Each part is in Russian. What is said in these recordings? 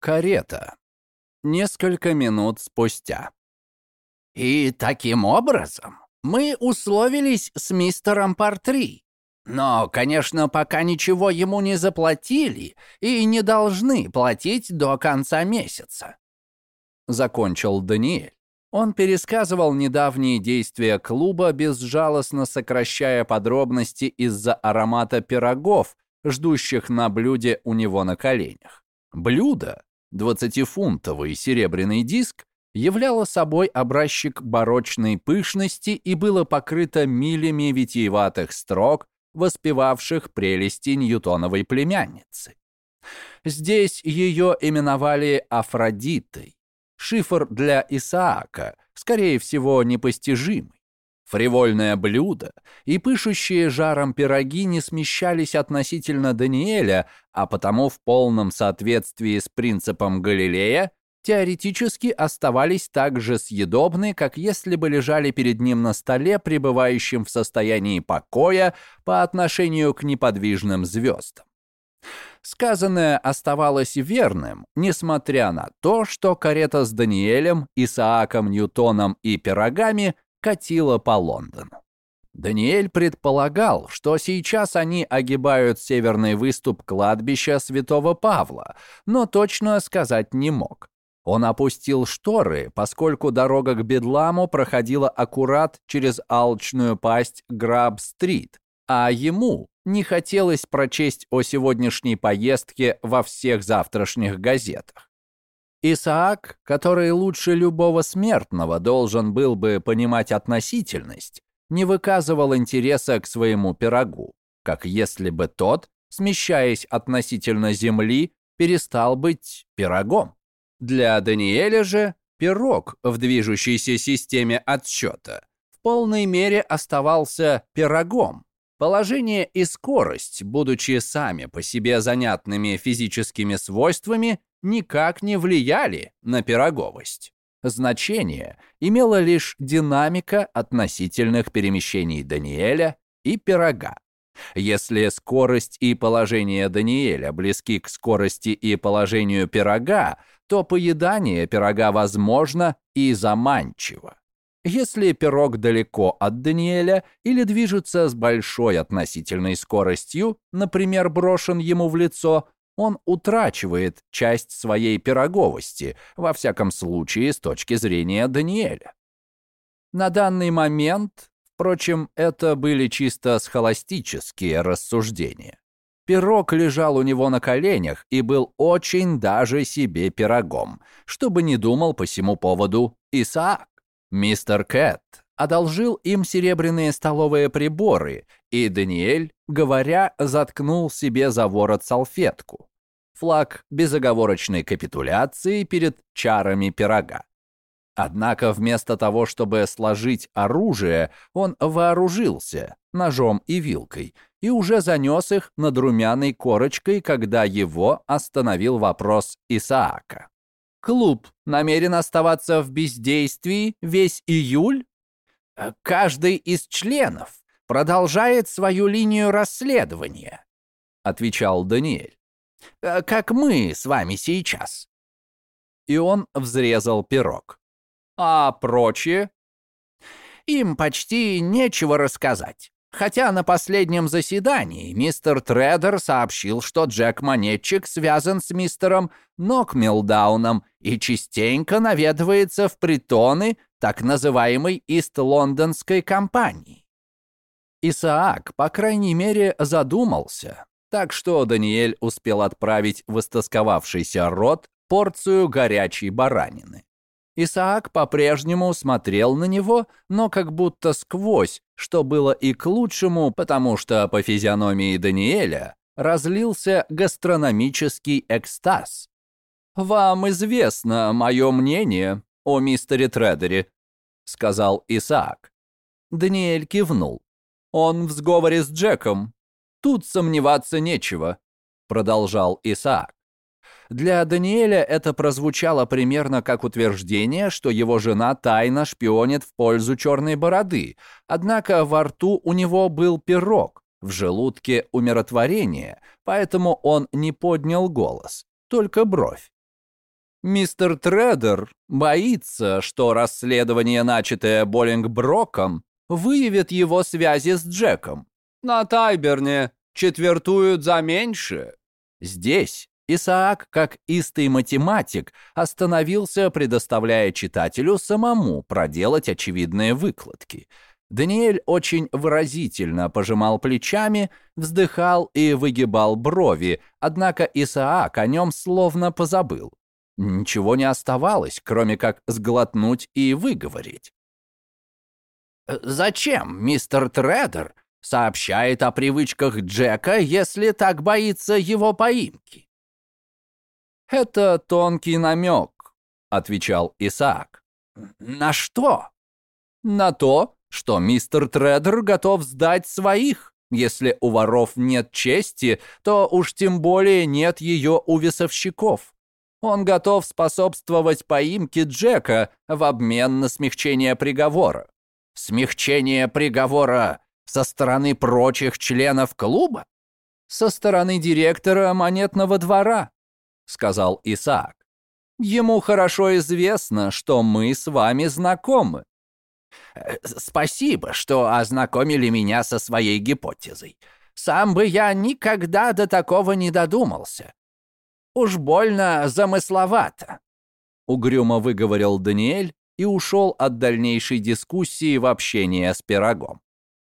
Карета. Несколько минут спустя. И таким образом мы условились с мистером Партри. Но, конечно, пока ничего ему не заплатили и не должны платить до конца месяца. Закончил Даниэль. Он пересказывал недавние действия клуба, безжалостно сокращая подробности из-за аромата пирогов, ждущих на блюде у него на коленях. Блюдо, 20-фунтовый серебряный диск, являло собой образчик барочной пышности и было покрыто милями витиеватых строк, воспевавших прелести Ньютоновой племянницы. Здесь ее именовали Афродитой, шифр для Исаака, скорее всего, непостижимый. Фривольное блюдо и пышущие жаром пироги не смещались относительно Даниэля, а потому в полном соответствии с принципом Галилея теоретически оставались так же съедобны, как если бы лежали перед ним на столе, пребывающем в состоянии покоя по отношению к неподвижным звездам. Сказанное оставалось верным, несмотря на то, что карета с Даниэлем, Исааком Ньютоном и пирогами катила по Лондону. Даниэль предполагал, что сейчас они огибают северный выступ кладбища Святого Павла, но точно сказать не мог. Он опустил шторы, поскольку дорога к Бедламу проходила аккурат через алчную пасть Граб-стрит, а ему не хотелось прочесть о сегодняшней поездке во всех завтрашних газетах. Исаак, который лучше любого смертного должен был бы понимать относительность, не выказывал интереса к своему пирогу, как если бы тот, смещаясь относительно земли, перестал быть пирогом. Для Даниэля же пирог в движущейся системе отсчета в полной мере оставался пирогом, Положение и скорость, будучи сами по себе занятными физическими свойствами, никак не влияли на пироговость. Значение имела лишь динамика относительных перемещений Даниэля и пирога. Если скорость и положение Даниэля близки к скорости и положению пирога, то поедание пирога возможно и заманчиво. Если пирог далеко от Даниэля или движется с большой относительной скоростью, например, брошен ему в лицо, он утрачивает часть своей пироговости, во всяком случае с точки зрения Даниэля. На данный момент, впрочем, это были чисто схоластические рассуждения. Пирог лежал у него на коленях и был очень даже себе пирогом, чтобы не думал по всему поводу Исаак. Мистер Кэт одолжил им серебряные столовые приборы, и Даниэль, говоря, заткнул себе за ворот салфетку. Флаг безоговорочной капитуляции перед чарами пирога. Однако вместо того, чтобы сложить оружие, он вооружился ножом и вилкой и уже занес их над румяной корочкой, когда его остановил вопрос Исаака. Клуб намерен оставаться в бездействии весь июль? Каждый из членов продолжает свою линию расследования, отвечал Даниэль. Э, как мы с вами сейчас. И он взрезал пирог. А прочие? Им почти нечего рассказать. Хотя на последнем заседании мистер Тредер сообщил, что Джек-монетчик связан с мистером Нокмилдауном и частенько наведывается в притоны так называемой Ист-Лондонской компании. Исаак, по крайней мере, задумался, так что Даниэль успел отправить в истосковавшийся рот порцию горячей баранины. Исаак по-прежнему смотрел на него, но как будто сквозь, что было и к лучшему, потому что по физиономии Даниэля разлился гастрономический экстаз. «Вам известно мое мнение о мистере Тредере», — сказал Исаак. Даниэль кивнул. «Он в сговоре с Джеком. Тут сомневаться нечего», — продолжал Исаак. Для Даниэля это прозвучало примерно как утверждение, что его жена тайно шпионит в пользу черной бороды, однако во рту у него был пирог, в желудке умиротворение, поэтому он не поднял голос, только бровь. Мистер Тредер боится, что расследование, начатое Боллингброком, выявит его связи с Джеком. На Тайберне четвертуют за меньше. Здесь Исаак, как истый математик, остановился, предоставляя читателю самому проделать очевидные выкладки. Даниэль очень выразительно пожимал плечами, вздыхал и выгибал брови, однако Исаак о нем словно позабыл. Ничего не оставалось, кроме как сглотнуть и выговорить. «Зачем мистер Тредер сообщает о привычках Джека, если так боится его поимки?» «Это тонкий намек», — отвечал Исаак. «На что?» «На то, что мистер Тредер готов сдать своих. Если у воров нет чести, то уж тем более нет ее у весовщиков. Он готов способствовать поимке Джека в обмен на смягчение приговора. Смягчение приговора со стороны прочих членов клуба? Со стороны директора монетного двора, сказал Исаак. Ему хорошо известно, что мы с вами знакомы. Э, спасибо, что ознакомили меня со своей гипотезой. Сам бы я никогда до такого не додумался. Уж больно замысловато. Угрюмо выговорил Даниэль и ушел от дальнейшей дискуссии в общение с пирогом.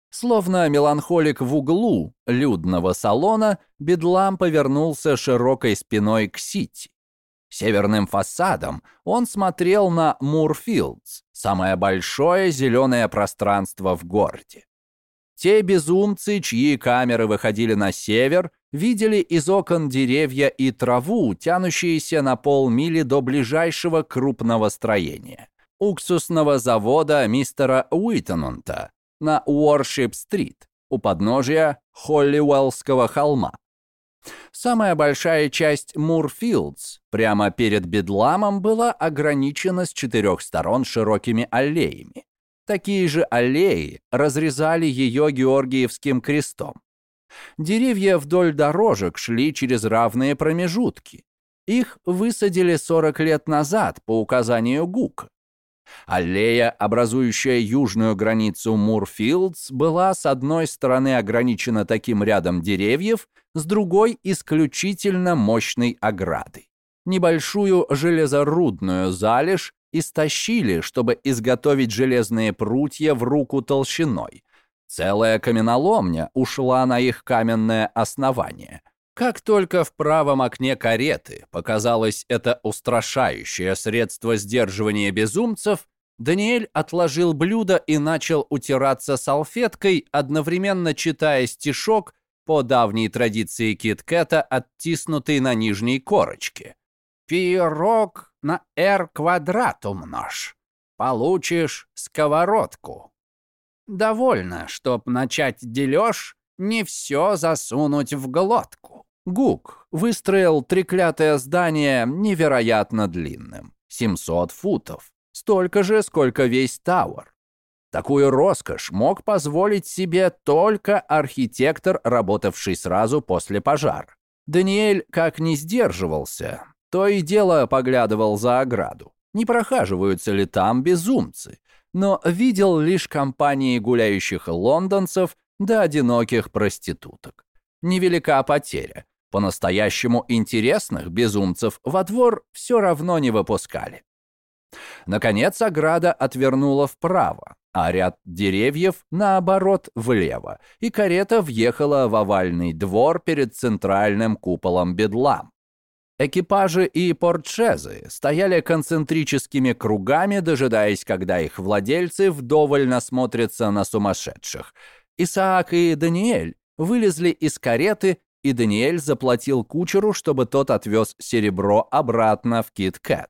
Словно меланхолик в углу людного салона, Бедлам повернулся широкой спиной к Сити. Северным фасадом он смотрел на Мурфилдс, самое большое зеленое пространство в городе. Те безумцы, чьи камеры выходили на север, видели из окон деревья и траву, тянущиеся на полмили до ближайшего крупного строения – уксусного завода мистера Уитонунта на Уоршип-стрит у подножия Холливеллского холма. Самая большая часть Мурфилдс прямо перед Бедламом была ограничена с четырех сторон широкими аллеями. Такие же аллеи разрезали ее Георгиевским крестом. Деревья вдоль дорожек шли через равные промежутки. Их высадили 40 лет назад по указанию ГУК. Аллея, образующая южную границу Мурфилдс, была с одной стороны ограничена таким рядом деревьев, с другой — исключительно мощной оградой. Небольшую железорудную залежь истощили, чтобы изготовить железные прутья в руку толщиной. Целая каменоломня ушла на их каменное основание. Как только в правом окне кареты показалось это устрашающее средство сдерживания безумцев, Даниэль отложил блюдо и начал утираться салфеткой, одновременно читая стишок по давней традиции киткета, оттиснутый на нижней корочке. «Пирог на r квадрат умножь, получишь сковородку. Довольно, чтоб начать дележ, не все засунуть в глотку. Гук выстроил треклятое здание невероятно длинным, 700 футов, столько же, сколько весь Тауэр. Такую роскошь мог позволить себе только архитектор, работавший сразу после пожара. Даниэль как не сдерживался, то и дело поглядывал за ограду. Не прохаживаются ли там безумцы? Но видел лишь компании гуляющих лондонцев да одиноких проституток. Невелика потеря. По-настоящему интересных безумцев во двор все равно не выпускали. Наконец ограда отвернула вправо, а ряд деревьев, наоборот, влево, и карета въехала в овальный двор перед центральным куполом Бедлам. Экипажи и портшезы стояли концентрическими кругами, дожидаясь, когда их владельцы вдоволь насмотрятся на сумасшедших. Исаак и Даниэль вылезли из кареты, и Даниэль заплатил кучеру, чтобы тот отвез серебро обратно в Кит-Кэт.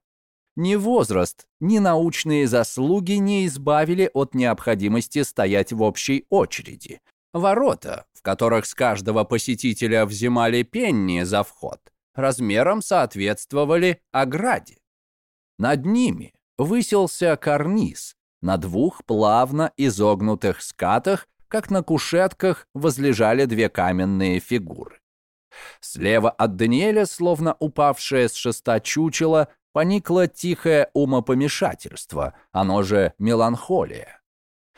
Ни возраст, ни научные заслуги не избавили от необходимости стоять в общей очереди. Ворота, в которых с каждого посетителя взимали пенни за вход, размером соответствовали ограде. Над ними высился карниз на двух плавно изогнутых скатах, как на кушетках возлежали две каменные фигуры. Слева от Даниэля, словно упавшее с шеста чучело, поникло тихое умопомешательство, оно же меланхолия.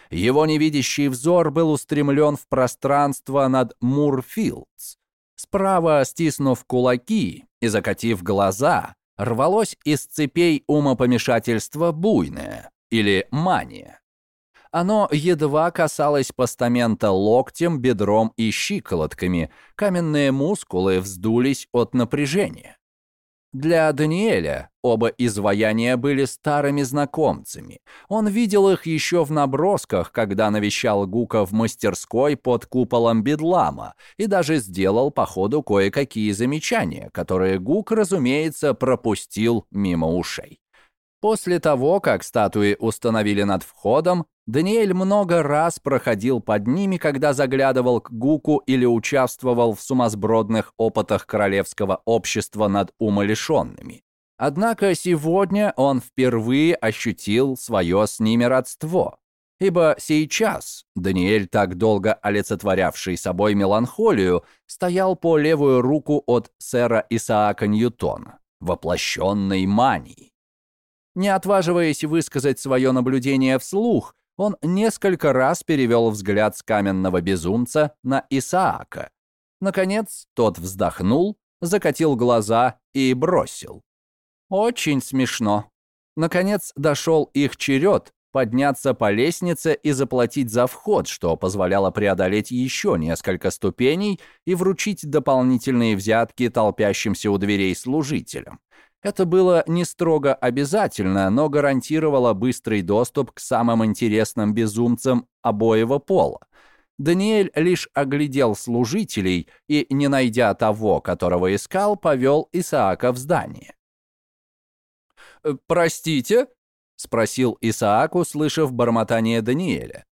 Его невидящий взор был устремлен в пространство над Мурфилдс. Справа, стиснув кулаки и закатив глаза, рвалось из цепей умопомешательства буйное или мания. Оно едва касалось постамента локтем, бедром и щиколотками, каменные мускулы вздулись от напряжения. Для Даниэля оба изваяния были старыми знакомцами. Он видел их еще в набросках, когда навещал Гука в мастерской под куполом Бедлама, и даже сделал по ходу кое-какие замечания, которые Гук, разумеется, пропустил мимо ушей. После того, как статуи установили над входом, Даниэль много раз проходил под ними, когда заглядывал к Гуку или участвовал в сумасбродных опытах королевского общества над умалишенными. Однако сегодня он впервые ощутил свое с ними родство. Ибо сейчас Даниэль, так долго олицетворявший собой меланхолию, стоял по левую руку от сэра Исаака Ньютона, воплощенной мании. Не отваживаясь высказать свое наблюдение вслух, он несколько раз перевел взгляд с каменного безумца на Исаака. Наконец, тот вздохнул, закатил глаза и бросил. Очень смешно. Наконец, дошел их черед подняться по лестнице и заплатить за вход, что позволяло преодолеть еще несколько ступеней и вручить дополнительные взятки толпящимся у дверей служителям. Это было не строго обязательно, но гарантировало быстрый доступ к самым интересным безумцам обоего пола. Даниэль лишь оглядел служителей и, не найдя того, которого искал, повел Исаака в здание. «Э, «Простите?» — спросил Исаак, услышав бормотание Даниэля.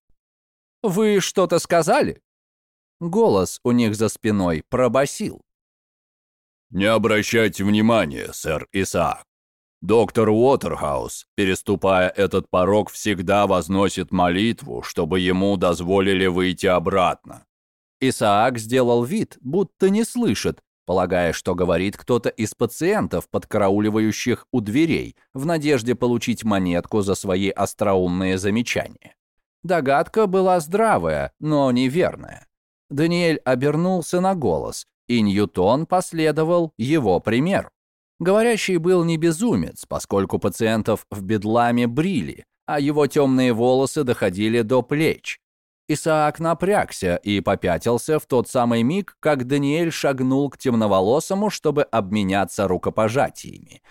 «Вы что-то сказали?» Голос у них за спиной пробасил. «Не обращайте внимания, сэр Исаак. Доктор Уотерхаус, переступая этот порог, всегда возносит молитву, чтобы ему дозволили выйти обратно». Исаак сделал вид, будто не слышит, полагая, что говорит кто-то из пациентов, подкарауливающих у дверей, в надежде получить монетку за свои остроумные замечания. Догадка была здравая, но неверная. Даниэль обернулся на голос, и Ньютон последовал его примеру. Говорящий был не безумец, поскольку пациентов в бедламе брили, а его темные волосы доходили до плеч. Исаак напрягся и попятился в тот самый миг, как Даниэль шагнул к темноволосому, чтобы обменяться рукопожатиями.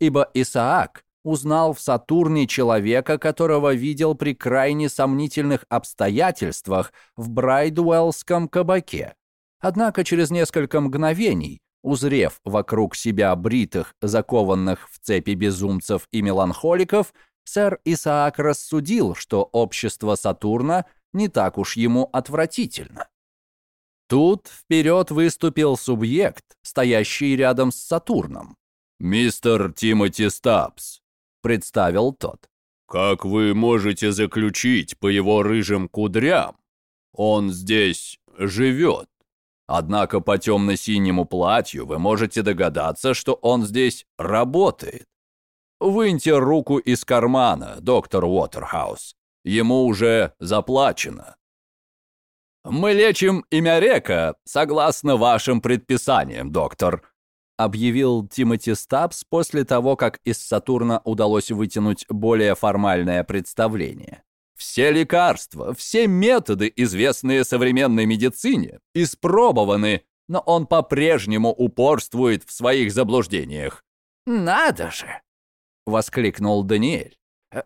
Ибо Исаак узнал в Сатурне человека, которого видел при крайне сомнительных обстоятельствах в Брайдуэллском кабаке. Однако через несколько мгновений, узрев вокруг себя бритых, закованных в цепи безумцев и меланхоликов, сэр Исаак рассудил, что общество Сатурна не так уж ему отвратительно. Тут вперед выступил субъект, стоящий рядом с Сатурном. «Мистер Тимоти Стабс», — представил тот. «Как вы можете заключить по его рыжим кудрям? Он здесь живет». Однако по темно-синему платью вы можете догадаться, что он здесь работает. Выньте руку из кармана, доктор Уотерхаус. Ему уже заплачено. «Мы лечим имя Река, согласно вашим предписаниям, доктор», объявил Тимоти Стабс после того, как из Сатурна удалось вытянуть более формальное представление. Все лекарства, все методы, известные современной медицине, испробованы, но он по-прежнему упорствует в своих заблуждениях. «Надо же!» — воскликнул Даниэль.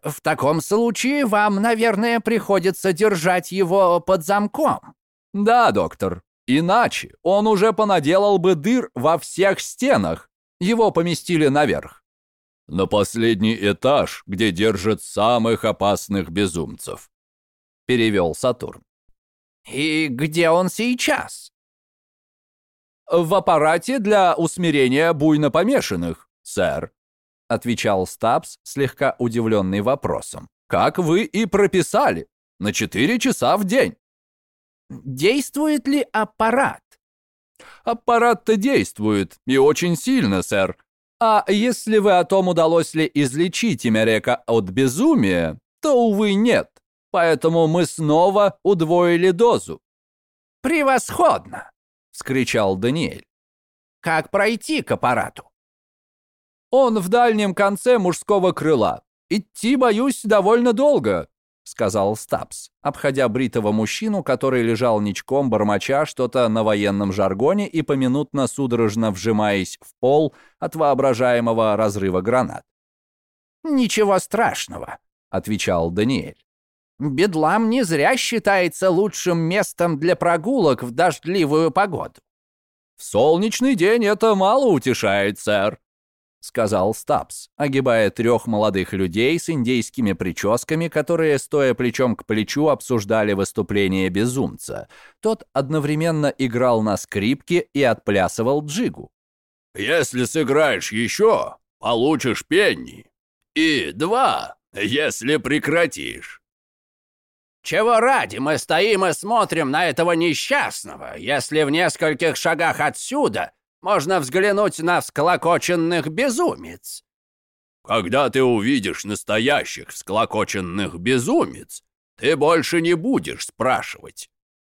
«В таком случае вам, наверное, приходится держать его под замком». «Да, доктор. Иначе он уже понаделал бы дыр во всех стенах. Его поместили наверх на последний этаж, где держат самых опасных безумцев», — перевел Сатурн. «И где он сейчас?» «В аппарате для усмирения буйно помешанных, сэр», — отвечал Стабс, слегка удивленный вопросом. «Как вы и прописали, на четыре часа в день». «Действует ли аппарат?» «Аппарат-то действует, и очень сильно, сэр. А если вы о том, удалось ли излечить Имерека от безумия, то, увы, нет. Поэтому мы снова удвоили дозу. «Превосходно!» — вскричал Даниэль. «Как пройти к аппарату?» «Он в дальнем конце мужского крыла. Идти, боюсь, довольно долго», — сказал Стабс, обходя бритого мужчину, который лежал ничком, бормоча что-то на военном жаргоне и поминутно судорожно вжимаясь в пол от воображаемого разрыва гранат. «Ничего страшного», — отвечал Даниэль. «Бедлам не зря считается лучшим местом для прогулок в дождливую погоду». «В солнечный день это мало утешает, сэр», — сказал Стабс, огибая трех молодых людей с индейскими прическами, которые, стоя плечом к плечу, обсуждали выступление безумца. Тот одновременно играл на скрипке и отплясывал джигу. «Если сыграешь еще, получишь пенни. И два, если прекратишь». «Чего ради мы стоим и смотрим на этого несчастного, если в нескольких шагах отсюда можно взглянуть на всклокоченных безумец. Когда ты увидишь настоящих всклокоченных безумец, ты больше не будешь спрашивать.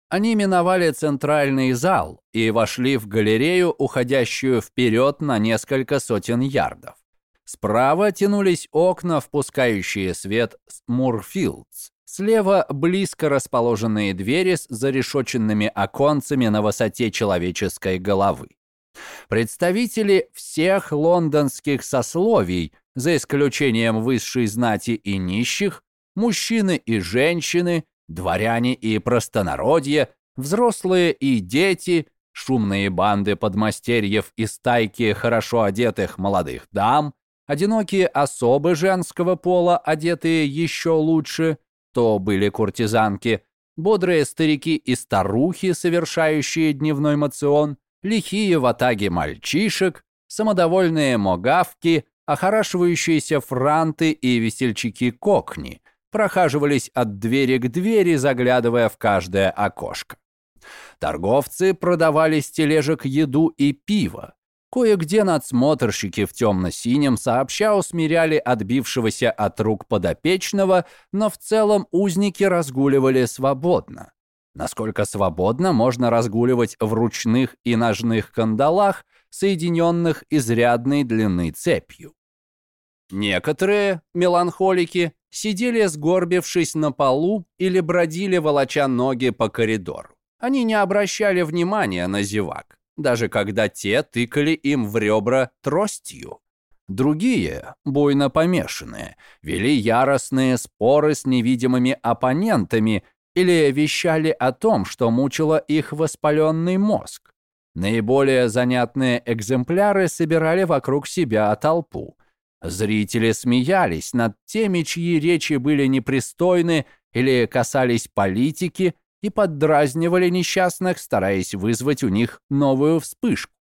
Они миновали центральный зал и вошли в галерею, уходящую вперед на несколько сотен ярдов. Справа тянулись окна, впускающие свет с Мурфилдс. Слева близко расположенные двери с зарешоченными оконцами на высоте человеческой головы. Представители всех лондонских сословий, за исключением высшей знати и нищих, мужчины и женщины, дворяне и простонародье, взрослые и дети, шумные банды подмастерьев и стайки хорошо одетых молодых дам, одинокие особы женского пола, одетые еще лучше, то были куртизанки, бодрые старики и старухи, совершающие дневной мацион, лихие ватаги мальчишек, самодовольные могавки, охорашивающиеся франты и весельчаки-кокни прохаживались от двери к двери, заглядывая в каждое окошко. Торговцы продавали с тележек еду и пиво. Кое-где надсмотрщики в темно-синем сообща усмиряли отбившегося от рук подопечного, но в целом узники разгуливали свободно насколько свободно можно разгуливать в ручных и ножных кандалах, соединенных изрядной длины цепью. Некоторые меланхолики сидели сгорбившись на полу или бродили, волоча ноги по коридору. Они не обращали внимания на зевак, даже когда те тыкали им в ребра тростью. Другие, буйно помешанные, вели яростные споры с невидимыми оппонентами или вещали о том, что мучило их воспаленный мозг. Наиболее занятные экземпляры собирали вокруг себя толпу. Зрители смеялись над теми, чьи речи были непристойны или касались политики, и поддразнивали несчастных, стараясь вызвать у них новую вспышку.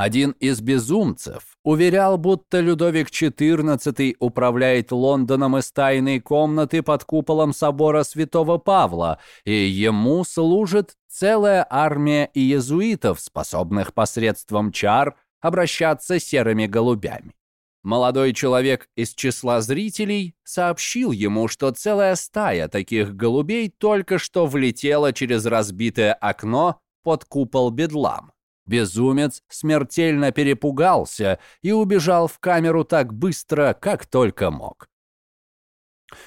Один из безумцев уверял, будто Людовик XIV управляет Лондоном из тайной комнаты под куполом собора Святого Павла, и ему служит целая армия иезуитов, способных посредством чар обращаться серыми голубями. Молодой человек из числа зрителей сообщил ему, что целая стая таких голубей только что влетела через разбитое окно под купол Бедлам. Безумец смертельно перепугался и убежал в камеру так быстро, как только мог.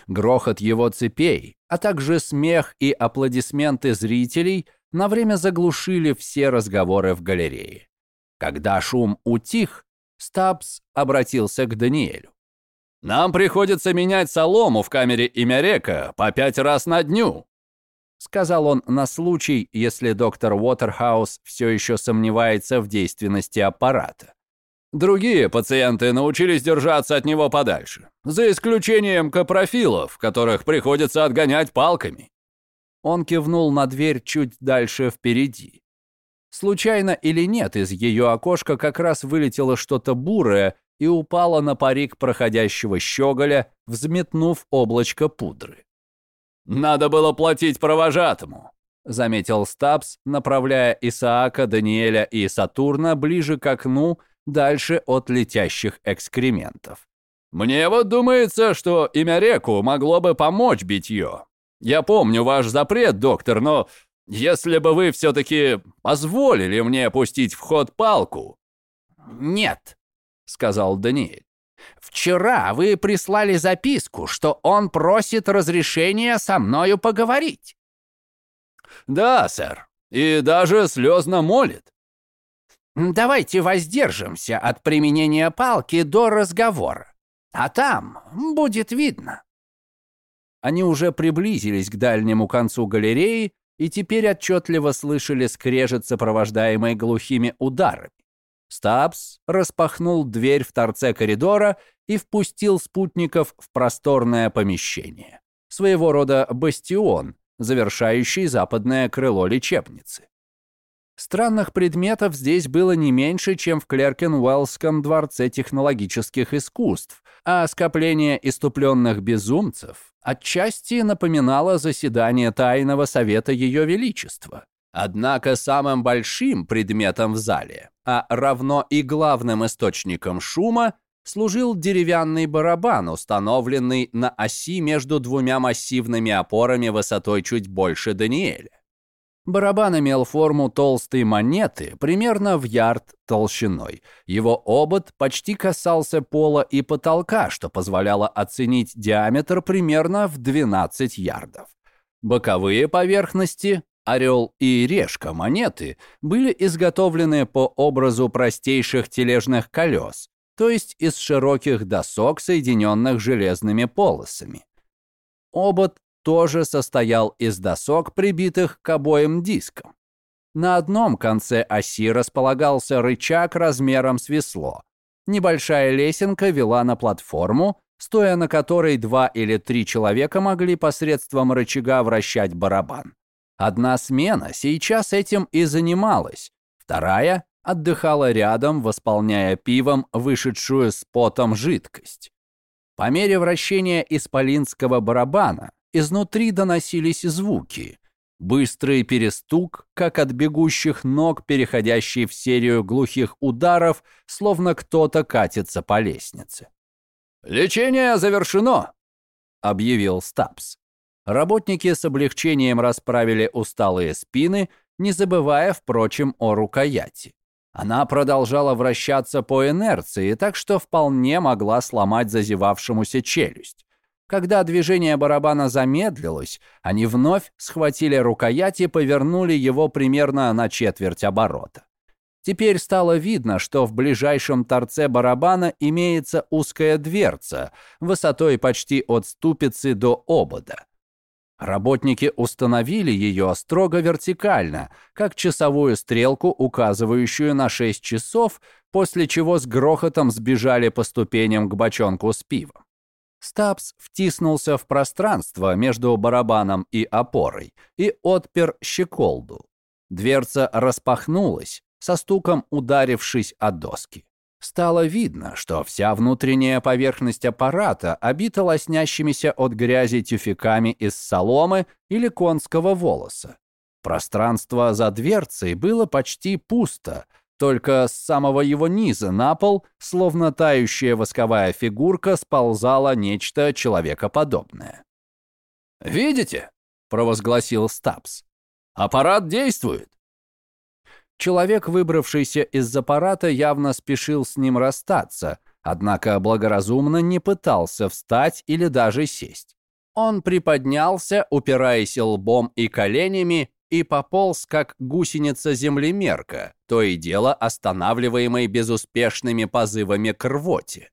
Грохот его цепей, а также смех и аплодисменты зрителей на время заглушили все разговоры в галерее. Когда шум утих, Стабс обратился к Даниэлю. «Нам приходится менять солому в камере имя Река по пять раз на дню сказал он на случай, если доктор Уотерхаус все еще сомневается в действенности аппарата. Другие пациенты научились держаться от него подальше, за исключением капрофилов, которых приходится отгонять палками. Он кивнул на дверь чуть дальше впереди. Случайно или нет, из ее окошка как раз вылетело что-то бурое и упало на парик проходящего щеголя, взметнув облачко пудры. «Надо было платить провожатому», — заметил Стабс, направляя Исаака, Даниэля и Сатурна ближе к окну, дальше от летящих экскрементов. «Мне вот думается, что имя реку могло бы помочь битье. Я помню ваш запрет, доктор, но если бы вы все-таки позволили мне пустить в ход палку...» «Нет», — сказал Даниэль. «Вчера вы прислали записку, что он просит разрешения со мною поговорить». «Да, сэр, и даже слезно молит». «Давайте воздержимся от применения палки до разговора, а там будет видно». Они уже приблизились к дальнему концу галереи и теперь отчетливо слышали скрежет, сопровождаемый глухими ударами. Стабс распахнул дверь в торце коридора и впустил спутников в просторное помещение. Своего рода бастион, завершающий западное крыло лечебницы. Странных предметов здесь было не меньше, чем в Клеркенуэллском дворце технологических искусств, а скопление иступленных безумцев отчасти напоминало заседание Тайного Совета Ее Величества. Однако самым большим предметом в зале, а равно и главным источником шума, служил деревянный барабан, установленный на оси между двумя массивными опорами высотой чуть больше Даниэля. Барабан имел форму толстой монеты, примерно в ярд толщиной. Его обод почти касался пола и потолка, что позволяло оценить диаметр примерно в 12 ярдов. Боковые поверхности Орел и решка монеты были изготовлены по образу простейших тележных колес, то есть из широких досок, соединенных железными полосами. Обод тоже состоял из досок, прибитых к обоим дискам. На одном конце оси располагался рычаг размером с весло. Небольшая лесенка вела на платформу, стоя на которой два или три человека могли посредством рычага вращать барабан. Одна смена сейчас этим и занималась, вторая отдыхала рядом, восполняя пивом вышедшую с потом жидкость. По мере вращения исполинского барабана изнутри доносились звуки. Быстрый перестук, как от бегущих ног, переходящий в серию глухих ударов, словно кто-то катится по лестнице. «Лечение завершено», — объявил Стапс. Работники с облегчением расправили усталые спины, не забывая, впрочем, о рукояти. Она продолжала вращаться по инерции, так что вполне могла сломать зазевавшемуся челюсть. Когда движение барабана замедлилось, они вновь схватили рукоять и повернули его примерно на четверть оборота. Теперь стало видно, что в ближайшем торце барабана имеется узкая дверца, высотой почти от ступицы до обода. Работники установили ее строго вертикально, как часовую стрелку, указывающую на 6 часов, после чего с грохотом сбежали по ступеням к бочонку с пивом. Стабс втиснулся в пространство между барабаном и опорой и отпер щеколду. Дверца распахнулась, со стуком ударившись о доски. Стало видно, что вся внутренняя поверхность аппарата обита лоснящимися от грязи тюфяками из соломы или конского волоса. Пространство за дверцей было почти пусто, только с самого его низа на пол, словно тающая восковая фигурка, сползало нечто человекоподобное. «Видите?» — провозгласил Стабс. «Аппарат действует!» Человек, выбравшийся из аппарата, явно спешил с ним расстаться, однако благоразумно не пытался встать или даже сесть. Он приподнялся, упираясь лбом и коленями, и пополз, как гусеница-землемерка, то и дело останавливаемой безуспешными позывами к рвоте.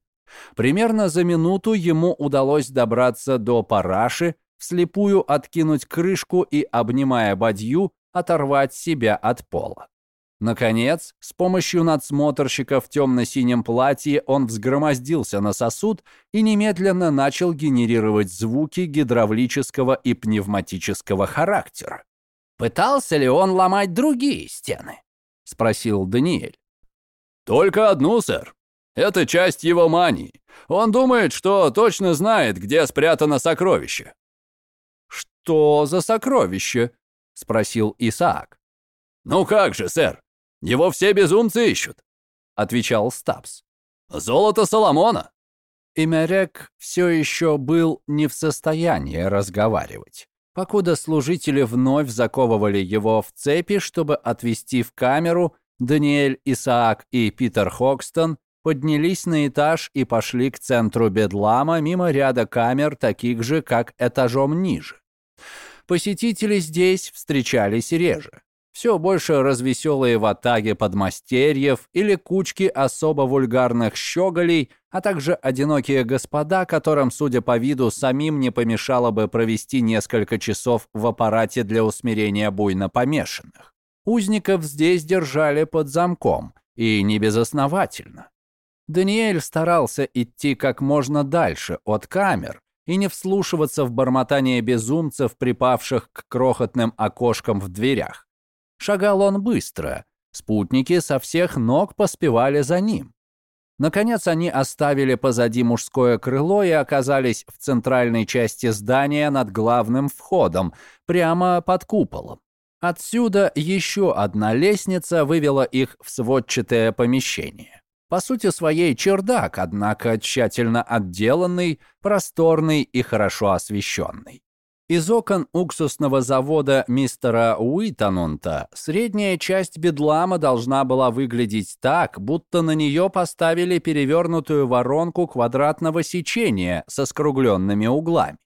Примерно за минуту ему удалось добраться до параши, вслепую откинуть крышку и, обнимая бадью, оторвать себя от пола. Наконец, с помощью надсмотрщика в темно-синем платье он взгромоздился на сосуд и немедленно начал генерировать звуки гидравлического и пневматического характера. «Пытался ли он ломать другие стены?» — спросил Даниэль. «Только одну, сэр. Это часть его мании. Он думает, что точно знает, где спрятано сокровище». «Что за сокровище?» — спросил Исаак. «Ну как же, сэр? Его все безумцы ищут. отвечал Стабс. «Золото Соломона!» И Мерек все еще был не в состоянии разговаривать, покуда служители вновь заковывали его в цепи, чтобы отвезти в камеру, Даниэль Исаак и Питер Хокстон поднялись на этаж и пошли к центру Бедлама мимо ряда камер, таких же, как этажом ниже. Посетители здесь встречались реже. Все больше развеселые ватаги подмастерьев или кучки особо вульгарных щеголей, а также одинокие господа, которым, судя по виду, самим не помешало бы провести несколько часов в аппарате для усмирения буйно помешанных. Узников здесь держали под замком, и не безосновательно. Даниэль старался идти как можно дальше от камер и не вслушиваться в бормотание безумцев, припавших к крохотным окошкам в дверях. Шагал он быстро, спутники со всех ног поспевали за ним. Наконец они оставили позади мужское крыло и оказались в центральной части здания над главным входом, прямо под куполом. Отсюда еще одна лестница вывела их в сводчатое помещение. По сути своей чердак, однако тщательно отделанный, просторный и хорошо освещенный. Из окон уксусного завода мистера Уитанунта средняя часть бедлама должна была выглядеть так, будто на нее поставили перевернутую воронку квадратного сечения со скругленными углами.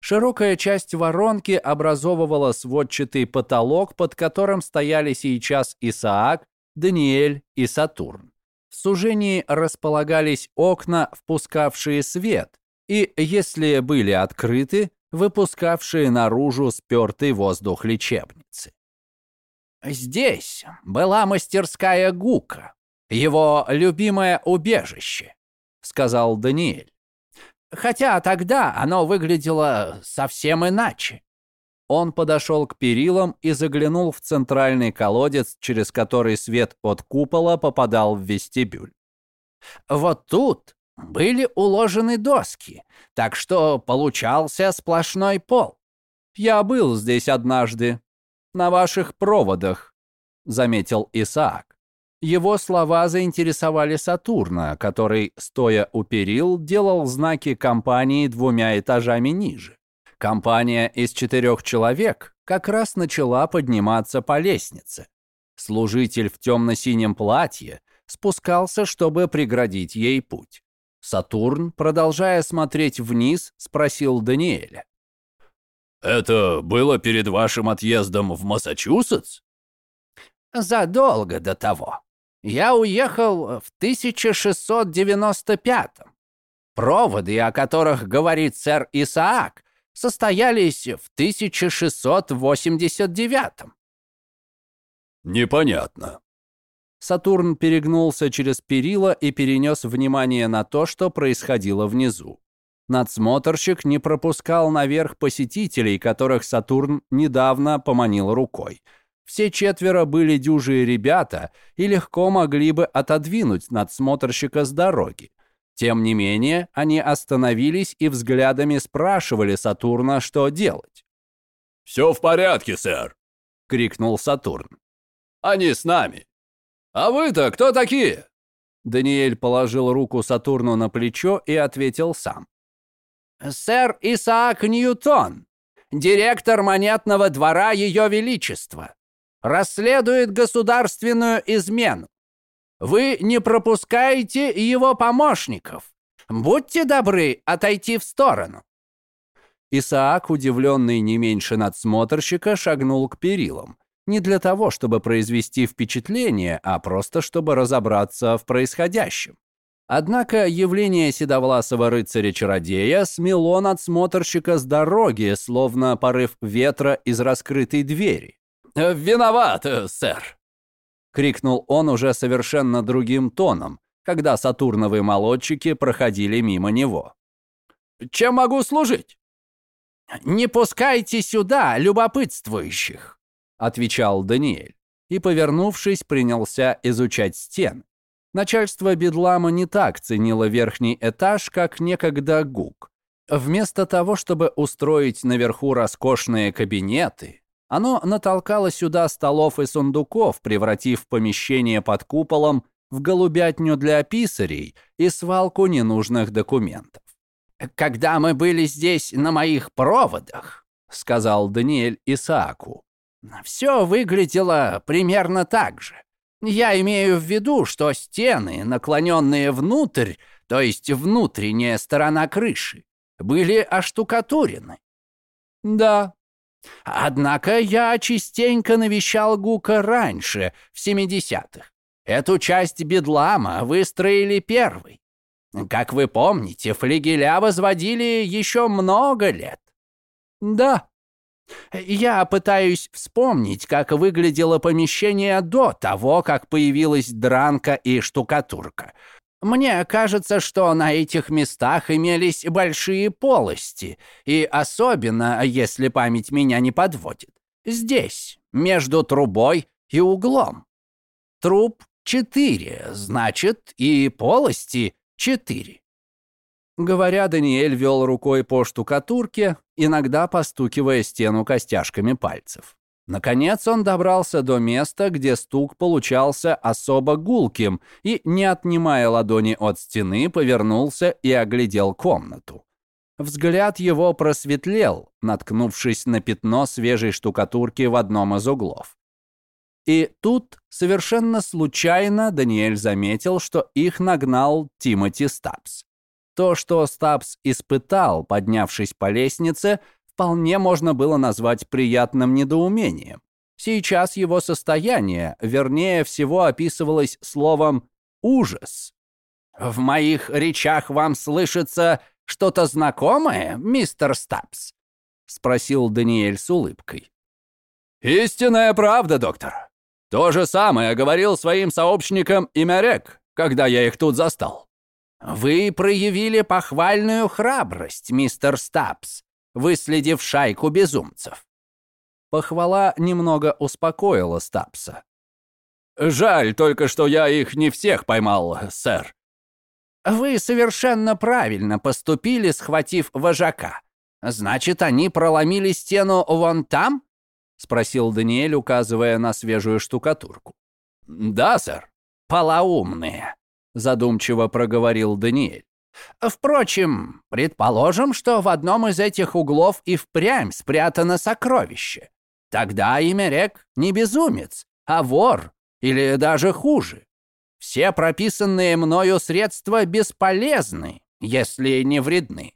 Широкая часть воронки образовывала сводчатый потолок, под которым стояли сейчас Исаак, Даниэль и Сатурн. В сужении располагались окна, впускавшие свет, и, если были открыты, выпускавшие наружу спертый воздух лечебницы. «Здесь была мастерская Гука, его любимое убежище», — сказал Даниэль. «Хотя тогда оно выглядело совсем иначе. Он подошел к перилам и заглянул в центральный колодец, через который свет от купола попадал в вестибюль. Вот тут были уложены доски, так что получался сплошной пол. «Я был здесь однажды, на ваших проводах», — заметил Исаак. Его слова заинтересовали Сатурна, который, стоя у перил, делал знаки компании двумя этажами ниже. Компания из четырех человек как раз начала подниматься по лестнице. Служитель в темно-синем платье спускался, чтобы преградить ей путь. Сатурн, продолжая смотреть вниз, спросил Даниэля. «Это было перед вашим отъездом в Массачусетс?» «Задолго до того. Я уехал в 1695-м. Проводы, о которых говорит сэр Исаак, состоялись в 1689 Непонятно. Сатурн перегнулся через перила и перенес внимание на то, что происходило внизу. Надсмотрщик не пропускал наверх посетителей, которых Сатурн недавно поманил рукой. Все четверо были дюжие ребята и легко могли бы отодвинуть надсмотрщика с дороги. Тем не менее, они остановились и взглядами спрашивали Сатурна, что делать. «Все в порядке, сэр!» — крикнул Сатурн. «Они с нами. А вы-то кто такие?» Даниэль положил руку Сатурну на плечо и ответил сам. «Сэр Исаак Ньютон, директор монетного двора Ее Величества, расследует государственную измену. Вы не пропускаете его помощников. Будьте добры отойти в сторону». Исаак, удивленный не меньше надсмотрщика, шагнул к перилам. Не для того, чтобы произвести впечатление, а просто чтобы разобраться в происходящем. Однако явление седовласого рыцаря-чародея смело надсмотрщика с дороги, словно порыв ветра из раскрытой двери. «Виноват, сэр», крикнул он уже совершенно другим тоном, когда сатурновые молодчики проходили мимо него. «Чем могу служить?» «Не пускайте сюда любопытствующих», — отвечал Даниэль, и, повернувшись, принялся изучать стены. Начальство Бедлама не так ценило верхний этаж, как некогда ГУК. Вместо того, чтобы устроить наверху роскошные кабинеты, оно натолкало сюда столов и сундуков, превратив помещение под куполом в голубятню для писарей и свалку ненужных документов. «Когда мы были здесь на моих проводах», — сказал Даниэль Исааку, «все выглядело примерно так же. Я имею в виду, что стены, наклоненные внутрь, то есть внутренняя сторона крыши, были оштукатурены. Да. Однако я частенько навещал Гука раньше, в 70-х. Эту часть бедлама выстроили первой. Как вы помните, флигеля возводили еще много лет. Да. Я пытаюсь вспомнить, как выглядело помещение до того, как появилась дранка и штукатурка. Мне кажется, что на этих местах имелись большие полости, и особенно, если память меня не подводит, здесь, между трубой и углом. Труб четыре, значит, и полости четыре. Говоря, Даниэль вел рукой по штукатурке, иногда постукивая стену костяшками пальцев. Наконец он добрался до места, где стук получался особо гулким, и, не отнимая ладони от стены, повернулся и оглядел комнату. Взгляд его просветлел, наткнувшись на пятно свежей штукатурки в одном из углов. И тут, совершенно случайно, Даниэль заметил, что их нагнал Тимоти Стапс. То, что Стапс испытал, поднявшись по лестнице, вполне можно было назвать приятным недоумением. Сейчас его состояние, вернее всего, описывалось словом «ужас». «В моих речах вам слышится что-то знакомое, мистер Стапс?» — спросил Даниэль с улыбкой. «Истинная правда, доктор. То же самое говорил своим сообщникам и Мерек, когда я их тут застал». «Вы проявили похвальную храбрость, мистер Стапс, выследив шайку безумцев. Похвала немного успокоила Стапса. «Жаль только, что я их не всех поймал, сэр». «Вы совершенно правильно поступили, схватив вожака. Значит, они проломили стену вон там?» — спросил Даниэль, указывая на свежую штукатурку. «Да, сэр». «Полоумные», — задумчиво проговорил Даниэль. Впрочем, предположим, что в одном из этих углов и впрямь спрятано сокровище. Тогда Имерек не безумец, а вор, или даже хуже. Все прописанные мною средства бесполезны, если не вредны.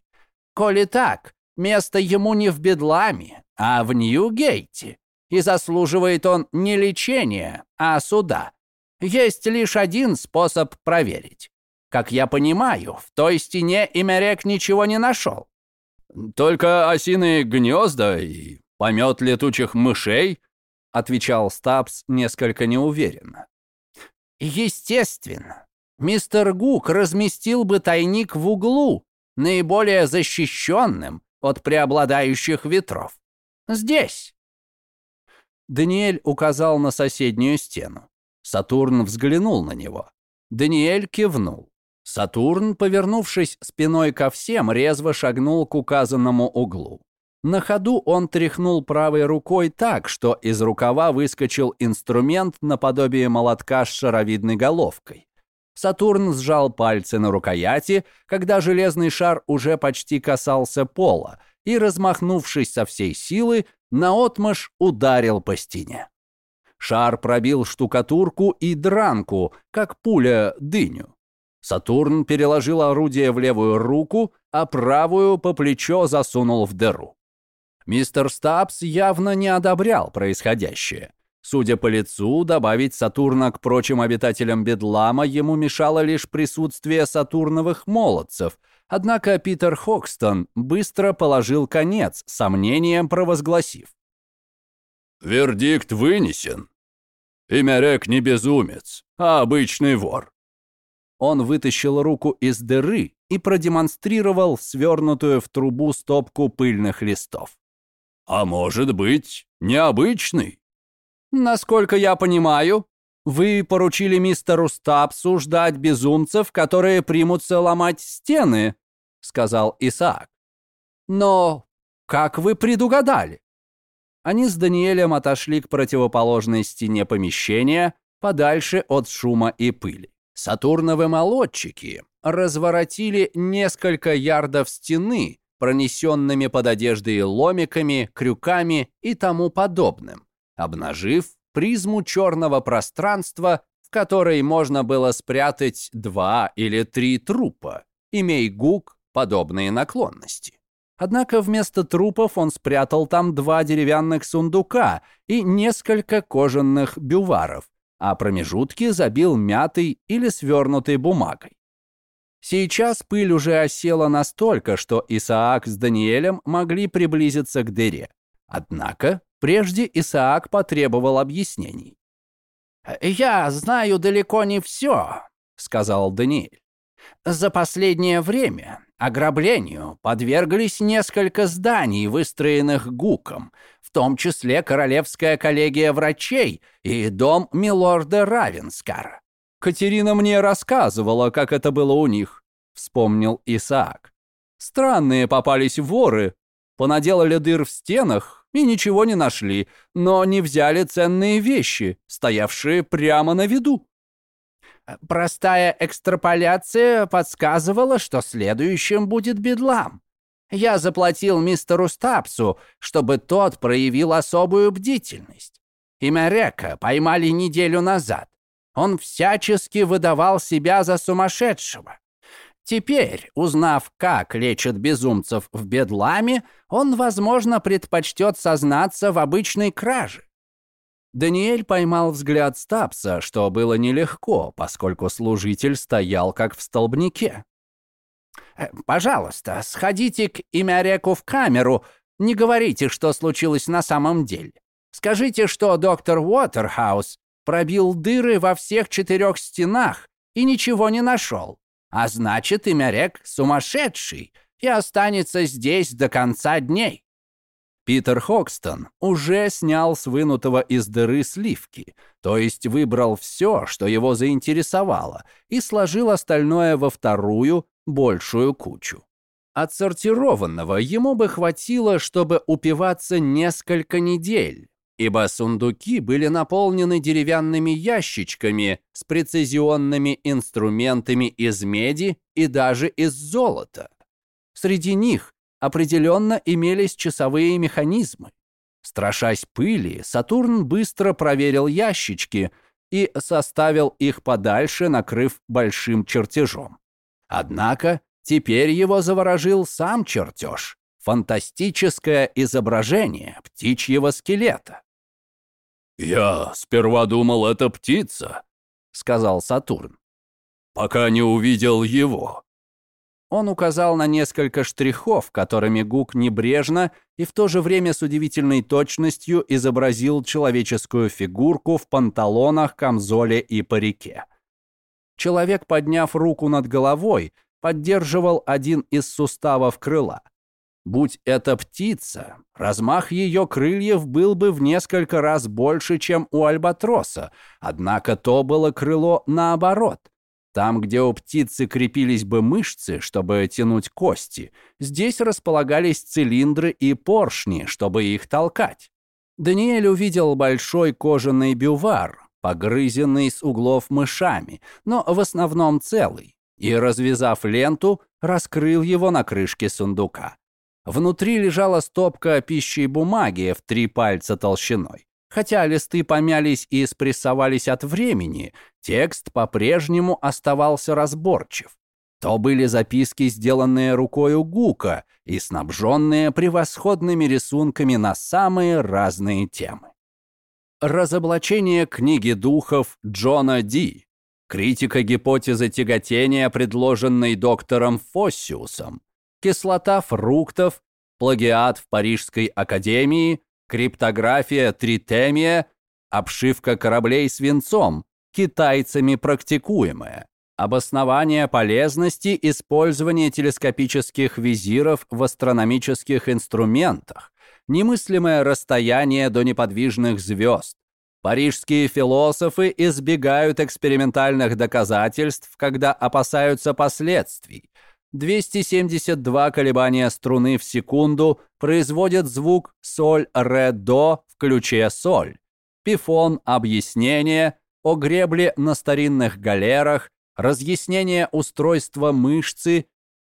Коли так, место ему не в Бедламе, а в Нью-Гейте, и заслуживает он не лечения, а суда. Есть лишь один способ проверить. Как я понимаю, в той стене Имерек ничего не нашел. «Только осиные гнезда и помет летучих мышей», отвечал Стабс несколько неуверенно. «Естественно. Мистер Гук разместил бы тайник в углу, наиболее защищенным от преобладающих ветров. Здесь». Даниэль указал на соседнюю стену. Сатурн взглянул на него. Даниэль кивнул. Сатурн, повернувшись спиной ко всем, резво шагнул к указанному углу. На ходу он тряхнул правой рукой так, что из рукава выскочил инструмент наподобие молотка с шаровидной головкой. Сатурн сжал пальцы на рукояти, когда железный шар уже почти касался пола, и, размахнувшись со всей силы, наотмашь ударил по стене. Шар пробил штукатурку и дранку, как пуля дыню. Сатурн переложил орудие в левую руку, а правую по плечо засунул в дыру. Мистер Стабс явно не одобрял происходящее. Судя по лицу, добавить Сатурна к прочим обитателям Бедлама ему мешало лишь присутствие сатурновых молодцев, однако Питер Хокстон быстро положил конец сомнениям, провозгласив. «Вердикт вынесен. Имярек не безумец, а обычный вор. Он вытащил руку из дыры и продемонстрировал свернутую в трубу стопку пыльных листов. «А может быть, необычный?» «Насколько я понимаю, вы поручили мистеру Стапсу ждать безумцев, которые примутся ломать стены», — сказал Исаак. «Но как вы предугадали?» Они с Даниэлем отошли к противоположной стене помещения, подальше от шума и пыли. Сатурновы молодчики разворотили несколько ярдов стены, пронесенными под одеждой ломиками, крюками и тому подобным, обнажив призму черного пространства, в которой можно было спрятать два или три трупа, имей гук подобные наклонности. Однако вместо трупов он спрятал там два деревянных сундука и несколько кожаных бюваров, а промежутки забил мятой или свернутой бумагой. Сейчас пыль уже осела настолько, что Исаак с Даниэлем могли приблизиться к дыре. Однако прежде Исаак потребовал объяснений. «Я знаю далеко не все», — сказал Даниэль. «За последнее время Ограблению подверглись несколько зданий, выстроенных ГУКом, в том числе Королевская коллегия врачей и дом милорда Равенскара. «Катерина мне рассказывала, как это было у них», — вспомнил Исаак. «Странные попались воры, понаделали дыр в стенах и ничего не нашли, но не взяли ценные вещи, стоявшие прямо на виду. Простая экстраполяция подсказывала, что следующим будет бедлам. Я заплатил мистеру Стапсу, чтобы тот проявил особую бдительность. Имя Река поймали неделю назад. Он всячески выдавал себя за сумасшедшего. Теперь, узнав, как лечат безумцев в бедламе, он, возможно, предпочтет сознаться в обычной краже. Даниэль поймал взгляд Стапса, что было нелегко, поскольку служитель стоял как в столбнике. «Э, «Пожалуйста, сходите к Имяреку в камеру. Не говорите, что случилось на самом деле. Скажите, что доктор Уотерхаус пробил дыры во всех четырех стенах и ничего не нашел. А значит, Имярек сумасшедший и останется здесь до конца дней. Питер Хокстон уже снял с вынутого из дыры сливки, то есть выбрал все, что его заинтересовало, и сложил остальное во вторую, большую кучу. Отсортированного ему бы хватило, чтобы упиваться несколько недель, ибо сундуки были наполнены деревянными ящичками с прецизионными инструментами из меди и даже из золота. Среди них определенно имелись часовые механизмы. Страшась пыли, Сатурн быстро проверил ящички и составил их подальше, накрыв большим чертежом. Однако теперь его заворожил сам чертеж — фантастическое изображение птичьего скелета. «Я сперва думал, это птица», — сказал Сатурн, «пока не увидел его. Он указал на несколько штрихов, которыми Гук небрежно и в то же время с удивительной точностью изобразил человеческую фигурку в панталонах, камзоле и парике. Человек, подняв руку над головой, поддерживал один из суставов крыла. Будь это птица, размах ее крыльев был бы в несколько раз больше, чем у альбатроса, однако то было крыло наоборот. Там, где у птицы крепились бы мышцы, чтобы тянуть кости, здесь располагались цилиндры и поршни, чтобы их толкать. Даниэль увидел большой кожаный бювар, погрызенный с углов мышами, но в основном целый, и, развязав ленту, раскрыл его на крышке сундука. Внутри лежала стопка пищей бумаги в три пальца толщиной. Хотя листы помялись и спрессовались от времени, текст по-прежнему оставался разборчив. То были записки, сделанные рукою Гука и снабженные превосходными рисунками на самые разные темы. Разоблачение книги духов Джона Ди, критика гипотезы тяготения, предложенной доктором Фоссиусом, кислота фруктов, плагиат в Парижской академии, криптография тритемия, обшивка кораблей свинцом, китайцами практикуемая, обоснование полезности использования телескопических визиров в астрономических инструментах, немыслимое расстояние до неподвижных звезд. Парижские философы избегают экспериментальных доказательств, когда опасаются последствий. 272 колебания струны в секунду производят звук соль-ре-до в ключе соль. Пифон объяснение. О гребле на старинных галерах. Разъяснение устройства мышцы,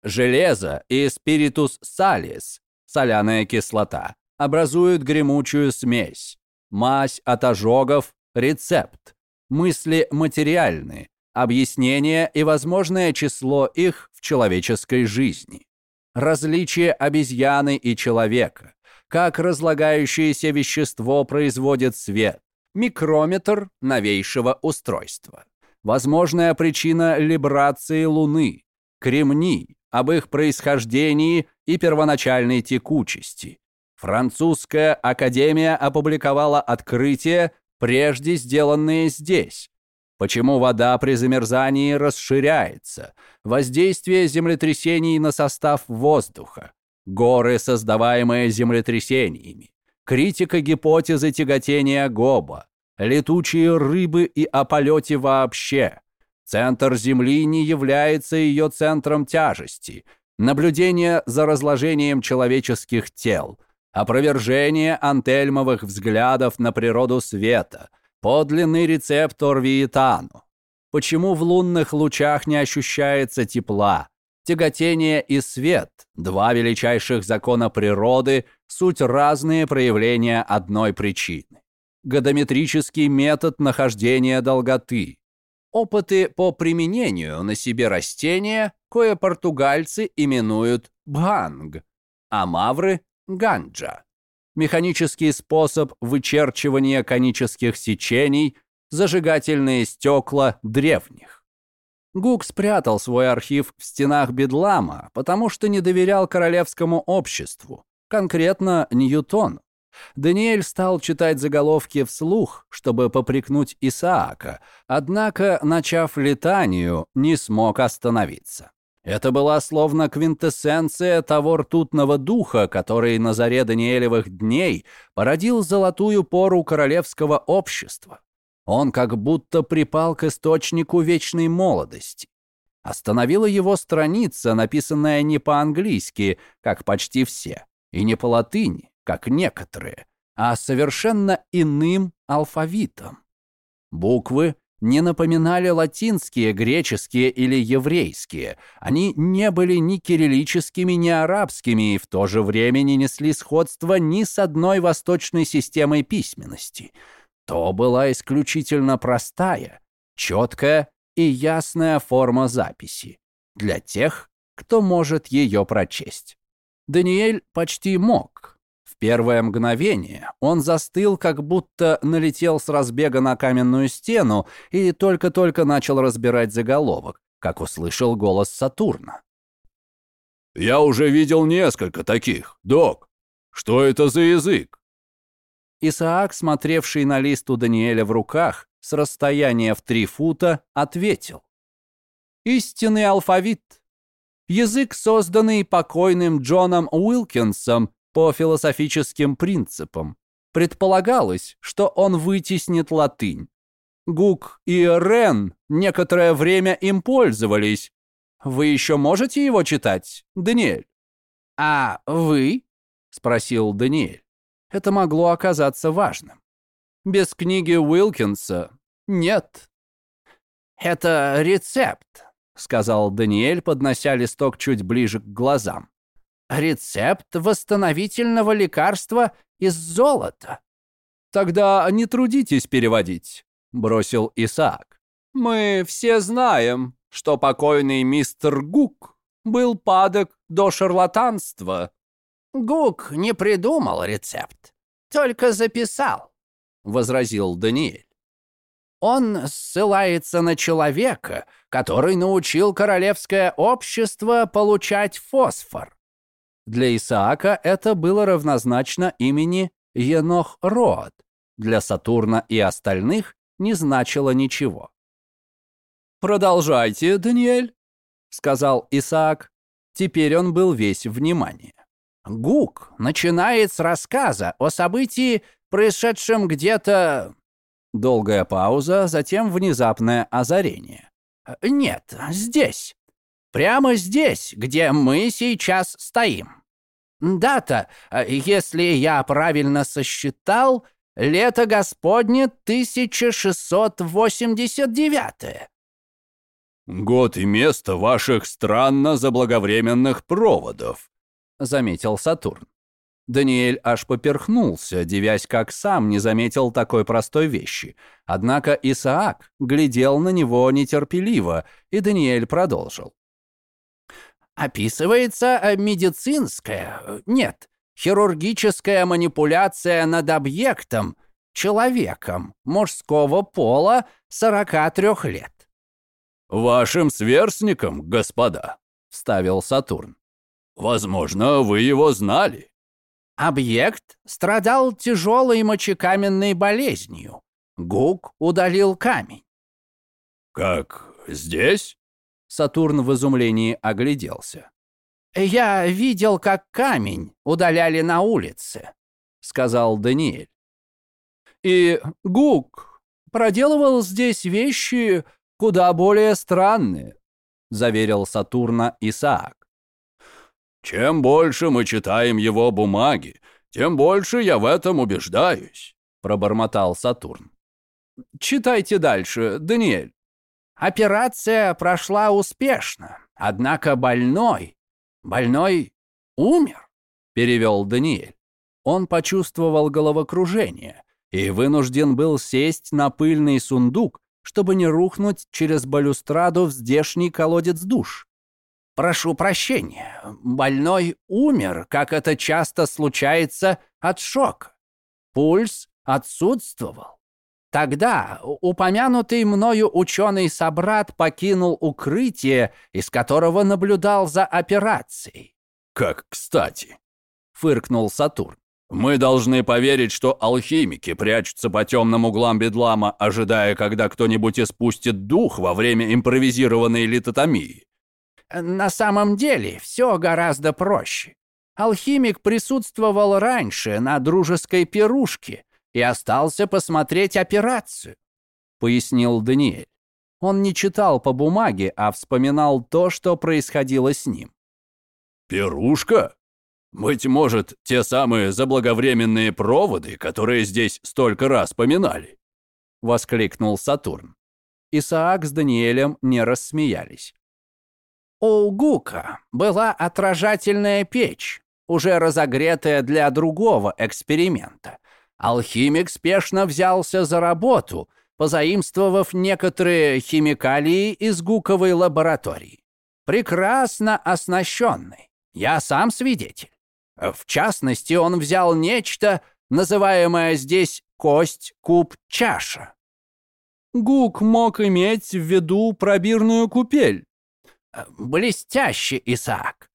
железо и спиритус салис, соляная кислота, образуют гремучую смесь, мазь от ожогов, рецепт, мысли материальны, объяснение и возможное число их в человеческой жизни, различие обезьяны и человека, как разлагающееся вещество производит свет, микрометр новейшего устройства, возможная причина либрации Луны, кремний, об их происхождении и первоначальной текучести. Французская академия опубликовала открытия, прежде сделанные здесь. Почему вода при замерзании расширяется, воздействие землетрясений на состав воздуха, горы, создаваемые землетрясениями, критика гипотезы тяготения Гоба, летучие рыбы и о полете вообще. Центр Земли не является ее центром тяжести, наблюдение за разложением человеческих тел, опровержение антельмовых взглядов на природу света, подлинный рецептор Виетану. Почему в лунных лучах не ощущается тепла, Тяготение и свет, два величайших закона природы, суть разные проявления одной причины. Годометрический метод нахождения долготы. Опыты по применению на себе растения, кое португальцы именуют бханг, а мавры – ганджа. Механический способ вычерчивания конических сечений, зажигательные стекла древних. Гук спрятал свой архив в стенах Бедлама, потому что не доверял королевскому обществу, конкретно Ньютону. Даниэль стал читать заголовки вслух, чтобы попрекнуть Исаака, однако, начав летанию, не смог остановиться. Это была словно квинтэссенция того ртутного духа, который на заре Даниэлевых дней породил золотую пору королевского общества. Он как будто припал к источнику вечной молодости. Остановила его страница, написанная не по-английски, как почти все, и не по латыни, как некоторые, а совершенно иным алфавитом. Буквы не напоминали латинские, греческие или еврейские. Они не были ни кириллическими, ни арабскими и в то же время не несли сходства ни с одной восточной системой письменности — то была исключительно простая, четкая и ясная форма записи для тех, кто может ее прочесть. Даниэль почти мог. В первое мгновение он застыл, как будто налетел с разбега на каменную стену и только-только начал разбирать заголовок, как услышал голос Сатурна. «Я уже видел несколько таких, док. Что это за язык?» Исаак, смотревший на лист у Даниэля в руках, с расстояния в три фута, ответил. «Истинный алфавит. Язык, созданный покойным Джоном Уилкинсом по философическим принципам. Предполагалось, что он вытеснит латынь. Гук и Рен некоторое время им пользовались. Вы еще можете его читать, Даниэль?» «А вы?» — спросил Даниэль это могло оказаться важным. Без книги Уилкинса нет. «Это рецепт», — сказал Даниэль, поднося листок чуть ближе к глазам. «Рецепт восстановительного лекарства из золота». «Тогда не трудитесь переводить», — бросил Исаак. «Мы все знаем, что покойный мистер Гук был падок до шарлатанства Гук не придумал рецепт, только записал, возразил Даниэль. Он ссылается на человека, который научил королевское общество получать фосфор. Для Исаака это было равнозначно имени Енох Род. Для Сатурна и остальных не значило ничего. «Продолжайте, Даниэль», — сказал Исаак. Теперь он был весь внимание. Гук начинает с рассказа о событии, происшедшем где-то... Долгая пауза, затем внезапное озарение. Нет, здесь. Прямо здесь, где мы сейчас стоим. Дата, если я правильно сосчитал, лето Господне 1689. год и место ваших странно заблаговременных проводов», — заметил Сатурн. Даниэль аж поперхнулся, девясь, как сам не заметил такой простой вещи. Однако Исаак глядел на него нетерпеливо, и Даниэль продолжил. «Описывается э, медицинская, э, нет, хирургическая манипуляция над объектом, человеком мужского пола 43 лет». «Вашим сверстником, господа», — вставил Сатурн. «Возможно, вы его знали». Объект страдал тяжелой мочекаменной болезнью. Гук удалил камень. «Как здесь?» Сатурн в изумлении огляделся. «Я видел, как камень удаляли на улице», — сказал Даниэль. «И Гук проделывал здесь вещи куда более странные», — заверил Сатурна Исаак. Чем больше мы читаем его бумаги, тем больше я в этом убеждаюсь», — пробормотал Сатурн. «Читайте дальше, Даниэль». «Операция прошла успешно, однако больной, больной умер», — перевел Даниэль. Он почувствовал головокружение и вынужден был сесть на пыльный сундук, чтобы не рухнуть через балюстраду в здешний колодец душ. Прошу прощения, больной умер, как это часто случается от шока. Пульс отсутствовал. Тогда упомянутый мною ученый-собрат покинул укрытие, из которого наблюдал за операцией. «Как кстати!» — фыркнул Сатурн. «Мы должны поверить, что алхимики прячутся по темным углам бедлама, ожидая, когда кто-нибудь испустит дух во время импровизированной литотомии. На самом деле все гораздо проще. Алхимик присутствовал раньше на дружеской пирушке и остался посмотреть операцию», — пояснил Даниэль. Он не читал по бумаге, а вспоминал то, что происходило с ним. «Пирушка? Быть может, те самые заблаговременные проводы, которые здесь столько раз поминали?» — воскликнул Сатурн. Исаак с Даниэлем не рассмеялись. У Гука была отражательная печь, уже разогретая для другого эксперимента. Алхимик спешно взялся за работу, позаимствовав некоторые химикалии из гуковой лаборатории. Прекрасно оснащенный. Я сам свидетель. В частности, он взял нечто, называемое здесь кость, куб, чаша. Гук мог иметь в виду пробирную купель, блестящий Исаак.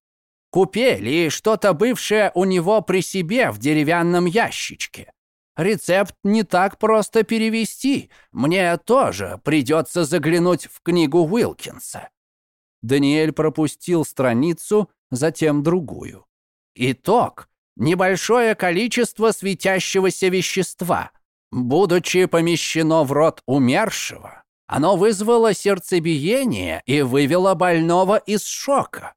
Купель и что-то бывшее у него при себе в деревянном ящичке. Рецепт не так просто перевести. Мне тоже придется заглянуть в книгу Уилкинса. Даниэль пропустил страницу, затем другую. Итог. Небольшое количество светящегося вещества, будучи помещено в рот умершего, оно вызвало сердцебиение и вывело больного из шока.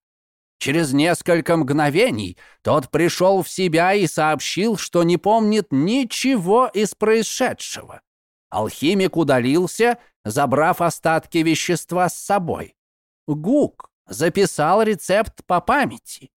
Через несколько мгновений тот пришел в себя и сообщил, что не помнит ничего из происшедшего. Алхимик удалился, забрав остатки вещества с собой. Гук записал рецепт по памяти.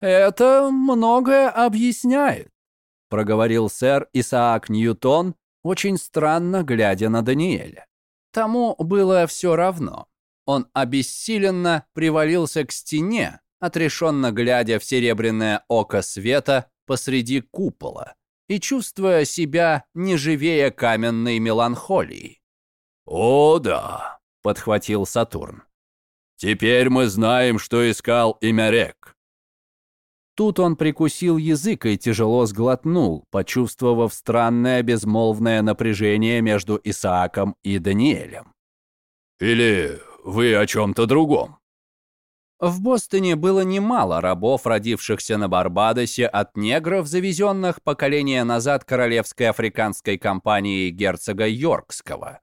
«Это многое объясняет», — проговорил сэр Исаак Ньютон, очень странно глядя на Даниэля. Тому было все равно. Он обессиленно привалился к стене, отрешенно глядя в серебряное око света посреди купола и чувствуя себя не живее каменной меланхолии. «О, да», — подхватил Сатурн. «Теперь мы знаем, что искал Имярек. Тут он прикусил язык и тяжело сглотнул, почувствовав странное безмолвное напряжение между Исааком и Даниэлем. «Или вы о чем-то другом?» В Бостоне было немало рабов, родившихся на Барбадосе от негров, завезенных поколение назад королевской африканской компанией герцога Йоркского.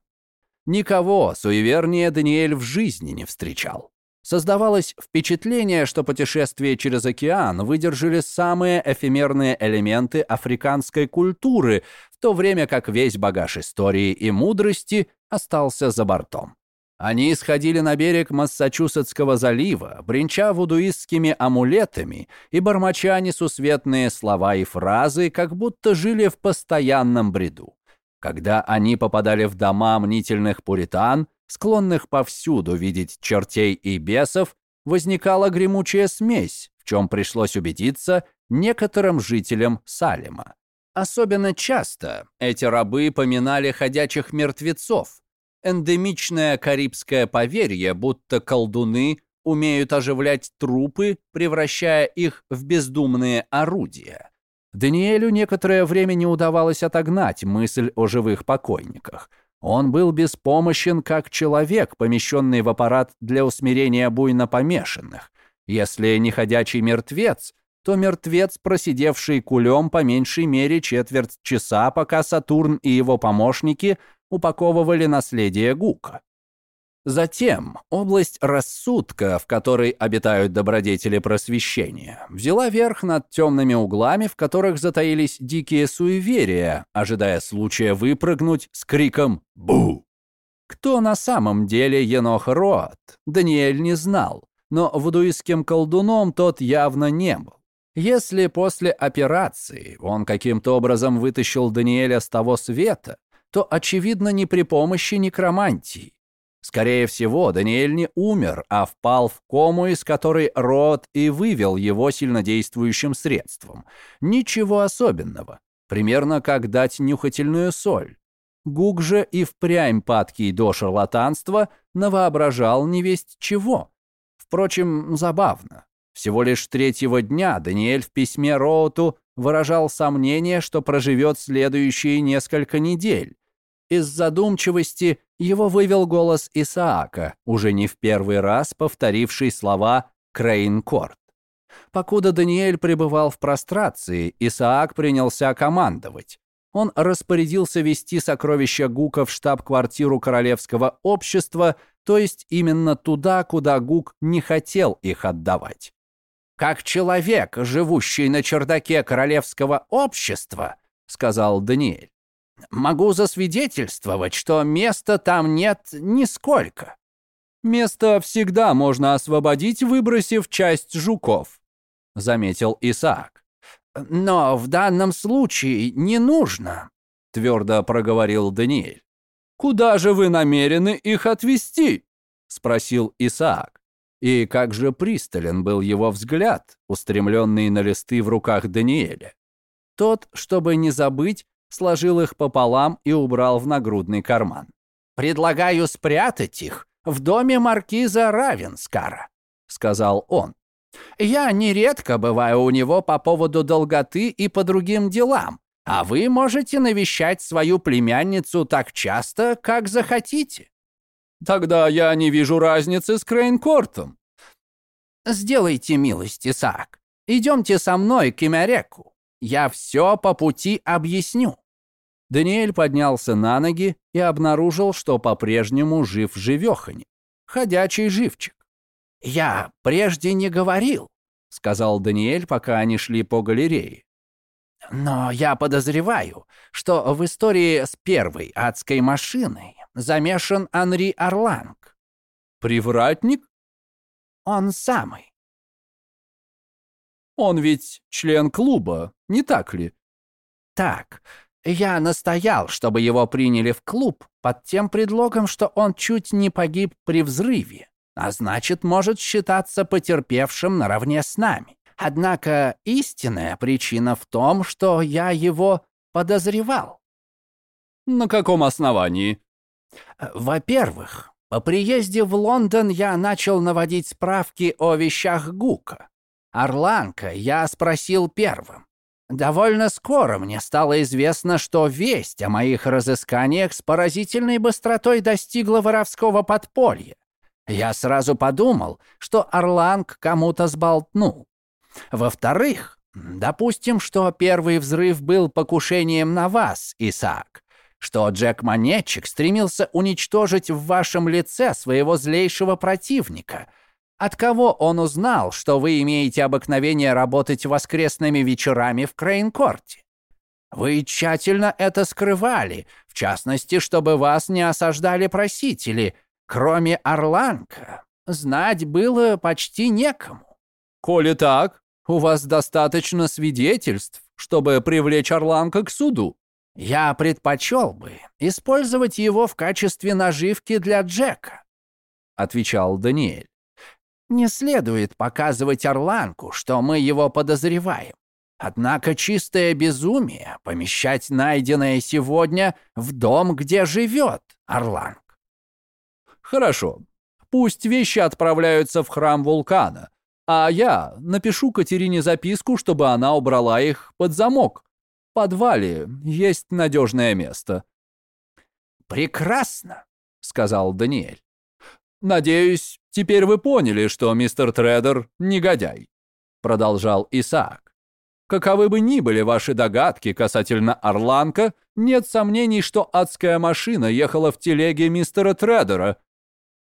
Никого суевернее Даниэль в жизни не встречал. Создавалось впечатление, что путешествие через океан выдержали самые эфемерные элементы африканской культуры, в то время как весь багаж истории и мудрости остался за бортом. Они сходили на берег Массачусетского залива, бренча вудуистскими амулетами и бормоча несусветные слова и фразы, как будто жили в постоянном бреду. Когда они попадали в дома мнительных пуритан, склонных повсюду видеть чертей и бесов, возникала гремучая смесь, в чем пришлось убедиться некоторым жителям Салема. Особенно часто эти рабы поминали ходячих мертвецов, эндемичное карибское поверье, будто колдуны умеют оживлять трупы, превращая их в бездумные орудия. Даниэлю некоторое время не удавалось отогнать мысль о живых покойниках. Он был беспомощен, как человек, помещенный в аппарат для усмирения буйно помешанных. Если не ходячий мертвец, то мертвец, просидевший кулем по меньшей мере четверть часа, пока Сатурн и его помощники упаковывали наследие Гука. Затем область рассудка, в которой обитают добродетели просвещения, взяла верх над темными углами, в которых затаились дикие суеверия, ожидая случая выпрыгнуть с криком «Бу!». Кто на самом деле Енох Роат, Даниэль не знал, но вудуистским колдуном тот явно не был. Если после операции он каким-то образом вытащил Даниэля с того света, то, очевидно, не при помощи некромантии. Скорее всего, Даниэль не умер, а впал в кому, из которой Рот и вывел его сильнодействующим средством. Ничего особенного. Примерно как дать нюхательную соль. Гук же и впрямь падкий до шарлатанства навоображал невесть чего. Впрочем, забавно. Всего лишь третьего дня Даниэль в письме Роуту выражал сомнение, что проживет следующие несколько недель. Из задумчивости его вывел голос Исаака, уже не в первый раз повторивший слова «Крейнкорт». Покуда Даниэль пребывал в прострации, Исаак принялся командовать. Он распорядился вести сокровища Гука в штаб-квартиру Королевского общества, то есть именно туда, куда Гук не хотел их отдавать. «Как человек, живущий на чердаке Королевского общества», — сказал Даниэль, Могу засвидетельствовать, что места там нет нисколько. Место всегда можно освободить, выбросив часть жуков, заметил Исаак. Но в данном случае не нужно, твердо проговорил Даниэль. Куда же вы намерены их отвезти? спросил Исаак. И как же пристален был его взгляд, устремленный на листы в руках Даниэля. Тот, чтобы не забыть, сложил их пополам и убрал в нагрудный карман. «Предлагаю спрятать их в доме маркиза Равенскара», — сказал он. «Я нередко бываю у него по поводу долготы и по другим делам, а вы можете навещать свою племянницу так часто, как захотите». «Тогда я не вижу разницы с Крейнкортом». «Сделайте милость, Исаак. Идемте со мной к Имяреку. Я все по пути объясню». Даниэль поднялся на ноги и обнаружил, что по-прежнему жив-живеханек. Ходячий живчик. «Я прежде не говорил», — сказал Даниэль, пока они шли по галерее. «Но я подозреваю, что в истории с первой адской машиной замешан Анри Орланг». «Привратник?» «Он самый». «Он ведь член клуба, не так ли?» «Так, я настоял, чтобы его приняли в клуб под тем предлогом, что он чуть не погиб при взрыве, а значит, может считаться потерпевшим наравне с нами. Однако истинная причина в том, что я его подозревал. На каком основании? Во-первых, по приезде в Лондон я начал наводить справки о вещах Гука. Орланка я спросил первым. Довольно скоро мне стало известно, что весть о моих разысканиях с поразительной быстротой достигла воровского подполья. Я сразу подумал, что Орланг кому-то сболтнул. Во-вторых, допустим, что первый взрыв был покушением на вас, Исаак, что Джек-монетчик стремился уничтожить в вашем лице своего злейшего противника — от кого он узнал, что вы имеете обыкновение работать воскресными вечерами в Крейнкорте? Вы тщательно это скрывали, в частности, чтобы вас не осаждали просители. кроме Орланка, знать было почти некому. Коли так, у вас достаточно свидетельств, чтобы привлечь Орланка к суду. Я предпочел бы использовать его в качестве наживки для Джека, отвечал Даниэль. Не следует показывать Орланку, что мы его подозреваем. Однако чистое безумие помещать найденное сегодня в дом, где живет Орланг. Хорошо. Пусть вещи отправляются в храм вулкана, а я напишу Катерине записку, чтобы она убрала их под замок. В подвале есть надежное место. «Прекрасно», — сказал Даниэль. «Надеюсь, теперь вы поняли, что мистер Тредер — негодяй», — продолжал Исаак. «Каковы бы ни были ваши догадки касательно Орланка, нет сомнений, что адская машина ехала в телеге мистера Тредера».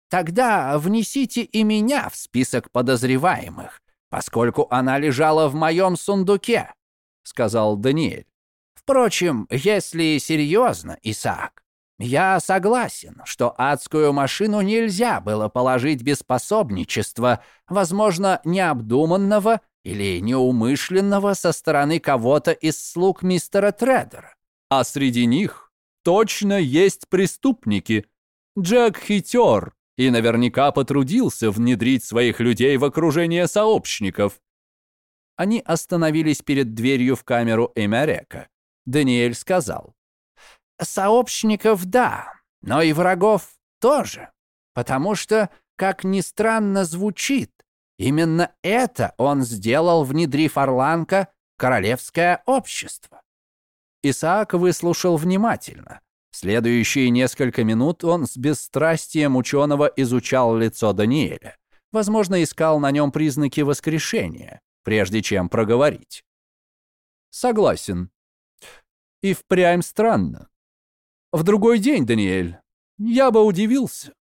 «Тогда внесите и меня в список подозреваемых, поскольку она лежала в моем сундуке», — сказал Даниэль. «Впрочем, если серьезно, Исаак, я согласен, что адскую машину нельзя было положить без пособничества, возможно, необдуманного или неумышленного со стороны кого-то из слуг мистера Тредера. А среди них точно есть преступники. Джек хитер и наверняка потрудился внедрить своих людей в окружение сообщников. Они остановились перед дверью в камеру Эмерека. Даниэль сказал. Сообщников – да, но и врагов тоже. Потому что, как ни странно звучит, именно это он сделал, внедрив Орланка в королевское общество. Исаак выслушал внимательно. Следующие несколько минут он с бесстрастием ученого изучал лицо Даниэля. Возможно, искал на нем признаки воскрешения, прежде чем проговорить. Согласен. И впрямь странно. В другой день, Даниэль, я бы удивился.